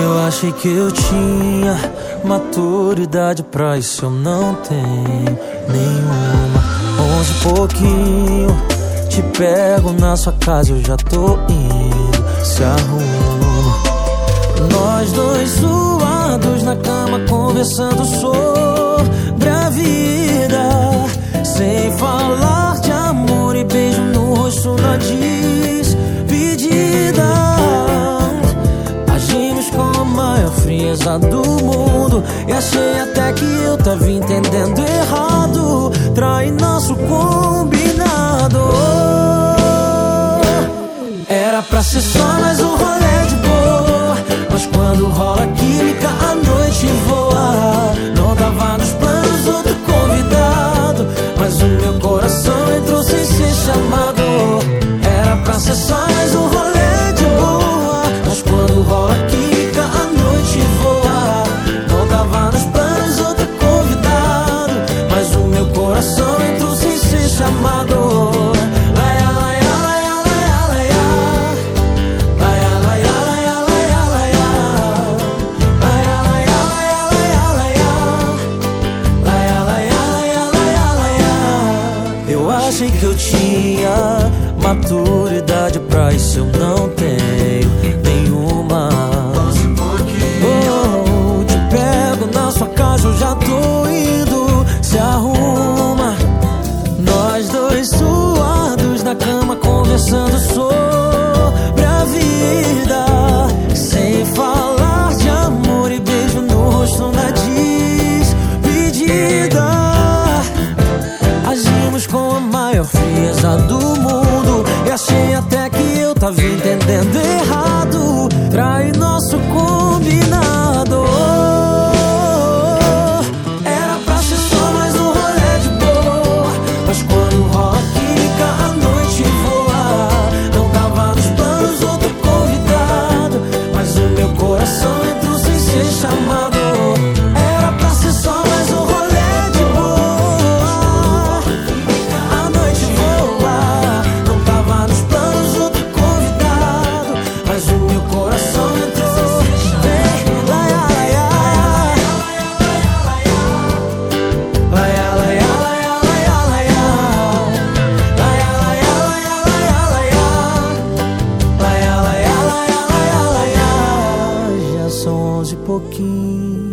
Eu achei que eu tinha maturidade pra isso, eu não tenho nenhuma. Onze pouquinho, te pego na sua casa, eu já tô indo, se arruma. Nós dois suados na cama, conversando sobre maior frieza do mundo. E achei até que eu tava entendendo errado. Trai nosso combinado. Era pra ser só mais um rolê de achei que eu tinha maturidade pra isso eu não tenho. estava entendendo errado. pouquinho.